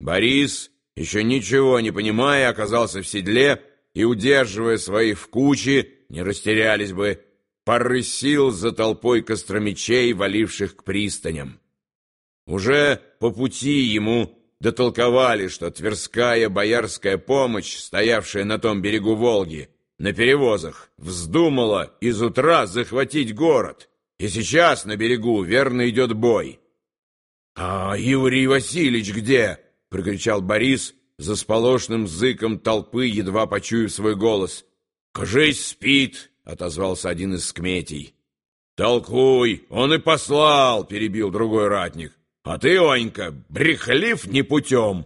Борис, еще ничего не понимая, оказался в седле и, удерживая свои в куче, не растерялись бы, порысил за толпой костромичей, валивших к пристаням. Уже по пути ему дотолковали, что Тверская боярская помощь, стоявшая на том берегу Волги, на перевозах, вздумала из утра захватить город, и сейчас на берегу верно идет бой. — А Юрий Васильевич где? — прокричал Борис, за сполошным зыком толпы, едва почуяв свой голос. — Кажись, спит, — отозвался один из скметей. — Толкуй, он и послал, — перебил другой ратник. — А ты, Онька, брехлив не путем.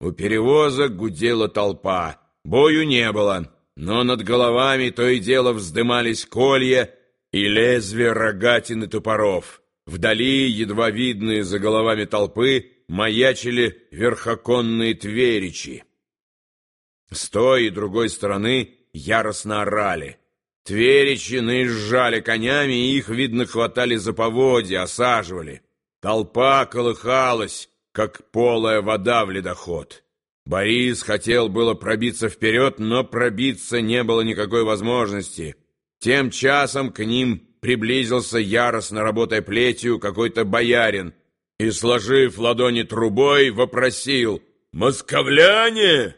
У перевоза гудела толпа, бою не было, но над головами то и дело вздымались колья и лезвия рогатин топоров. Вдали, едва видные за головами толпы, маячили верхоконные тверичи. С той и другой стороны яростно орали. Тверичи наезжали конями, и их, видно, хватали за поводья, осаживали. Толпа колыхалась, как полая вода в ледоход. Борис хотел было пробиться вперед, но пробиться не было никакой возможности. Тем часом к ним приблизился яростно работая плетью какой-то боярин и, сложив ладони трубой, вопросил «Московляне!».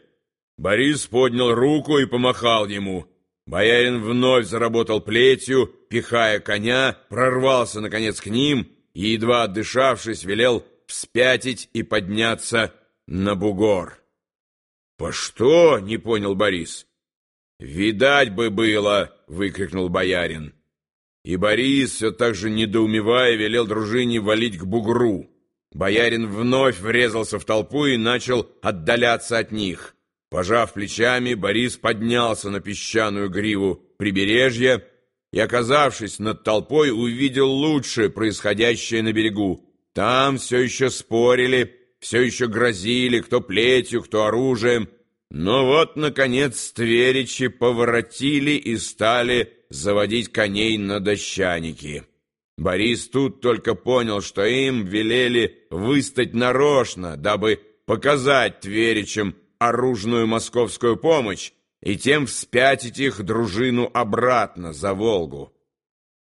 Борис поднял руку и помахал ему. Боярин вновь заработал плетью, пихая коня, прорвался, наконец, к ним и, едва отдышавшись, велел вспятить и подняться на бугор. «По что?» — не понял Борис. «Видать бы было!» — выкрикнул боярин. И Борис, все так же недоумевая, велел дружине валить к бугру. Боярин вновь врезался в толпу и начал отдаляться от них. Пожав плечами, Борис поднялся на песчаную гриву прибережья и, оказавшись над толпой, увидел лучшее происходящее на берегу. Там все еще спорили, все еще грозили, кто плетью, кто оружием. Но вот, наконец, тверичи поворотили и стали заводить коней на дощаники. Борис тут только понял, что им велели выстать нарочно, дабы показать тверичам оружную московскую помощь и тем вспятить их дружину обратно за Волгу.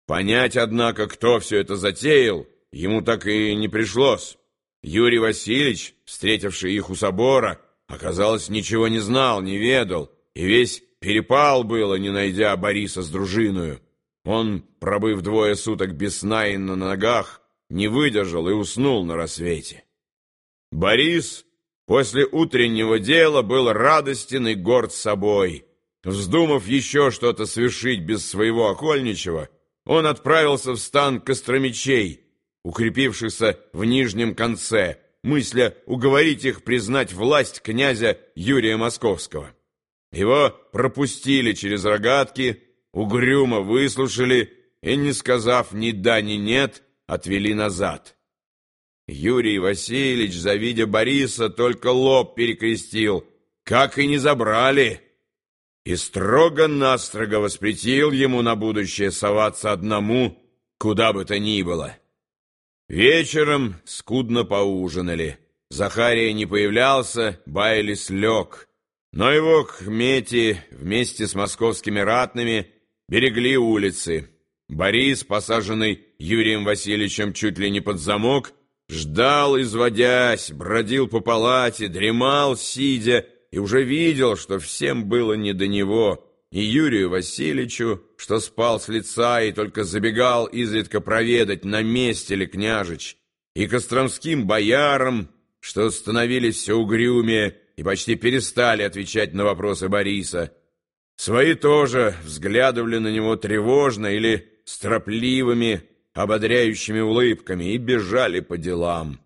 Понять, однако, кто все это затеял, ему так и не пришлось. Юрий Васильевич, встретивший их у собора, оказалось, ничего не знал, не ведал, и весь перепал было, не найдя Бориса с дружиною. Он, пробыв двое суток без сна и на ногах, не выдержал и уснул на рассвете. Борис после утреннего дела был радостен и горд собой. Вздумав еще что-то совершить без своего окольничего, он отправился в стан Костромичей, укрепившихся в нижнем конце, мысля уговорить их признать власть князя Юрия Московского. Его пропустили через рогатки, угрюмо выслушали и, не сказав ни да, ни нет, отвели назад. Юрий Васильевич, завидя Бориса, только лоб перекрестил, как и не забрали, и строго-настрого воспретил ему на будущее соваться одному, куда бы то ни было. Вечером скудно поужинали. Захария не появлялся, Байлис лег. Но его кмети вместе с московскими ратными берегли улицы. Борис, посаженный Юрием Васильевичем чуть ли не под замок, ждал, изводясь, бродил по палате, дремал, сидя, и уже видел, что всем было не до него, и Юрию Васильевичу, что спал с лица и только забегал изредка проведать, на месте ли княжич, и костромским боярам, что становились все угрюмее и почти перестали отвечать на вопросы Бориса. Свои тоже взглядывали на него тревожно или стропливыми, ободряющими улыбками и бежали по делам.